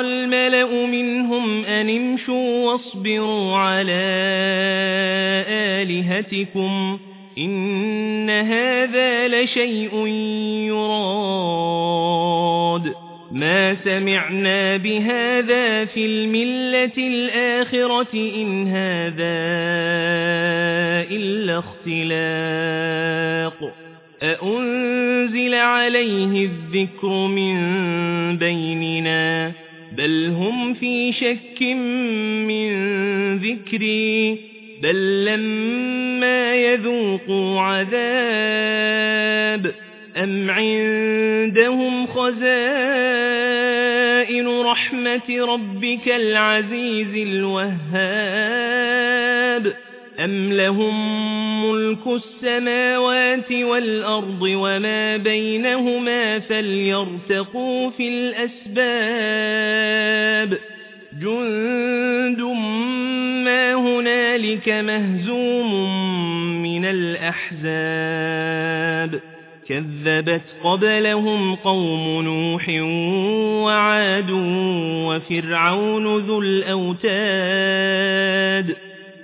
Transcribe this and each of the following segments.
الملأ منهم أن امشوا واصبروا على آلهتكم إن هذا لشيء يراد ما سمعنا بهذا في الملة الآخرة إن هذا إلا اختلاق أأنزل عليه الذكر من بيننا بل هم في شك من ذكري بل لما يذوقوا عذاب أم عندهم خزائن رحمة ربك العزيز الوهاب أم لهم ملك السماوات والأرض وما بينهما فليرتقوا في الأسباب جند ما هنالك مهزوم من الأحزاب كذبت قبلهم قوم نوح وعاد وفرعون ذو الأوتاد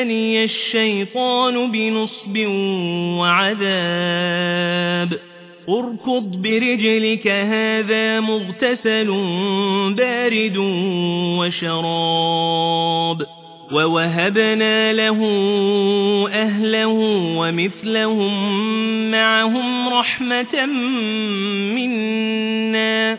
مسني الشيطان بنصب وعذاب. اركض برجلك هذا مغتسل بارد وشراب. ووهبنا له أهله ومثلهم معهم رحمة منا.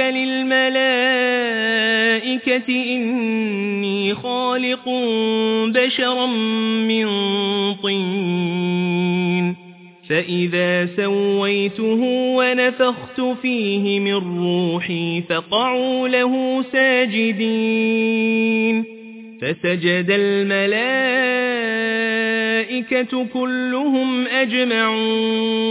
للملائكة إني خالق بشرا من طين فإذا سويته ونفخت فيه من روحي فقعوا له ساجدين فسجد الملائكة كلهم أجمعون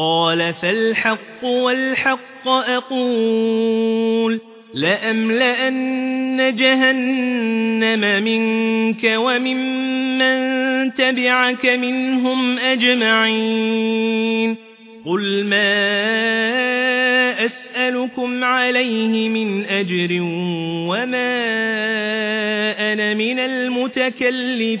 قال فالحق والحق أقول لأملأن جهنم منك وممن تبعك منهم أجمعين قل ما أسألكم عليه من أجر وما أنا من المتكلفين